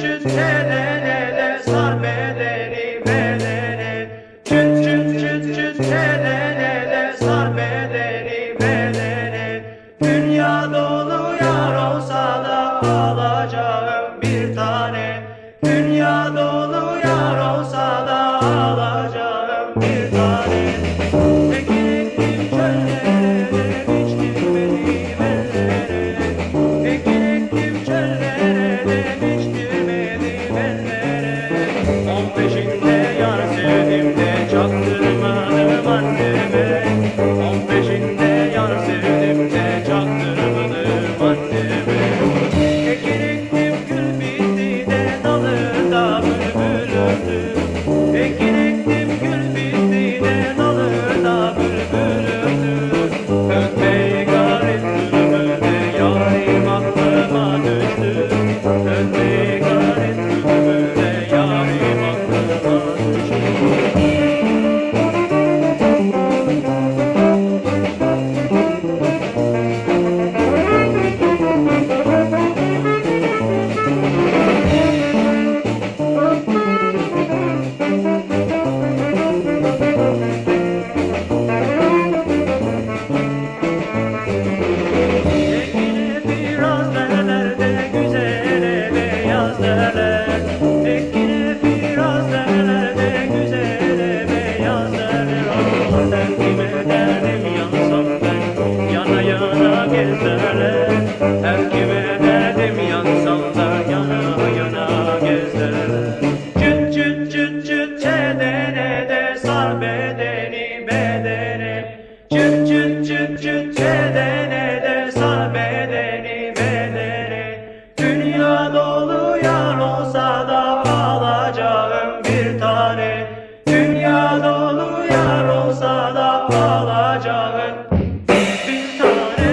Çün çün tele lele sar bedeni bedeni Çün çün çün çün tele lele sar bedeni bedeni Dünya dolu yar olsa na na na Anadolu yar olsa da alacağın bir tane.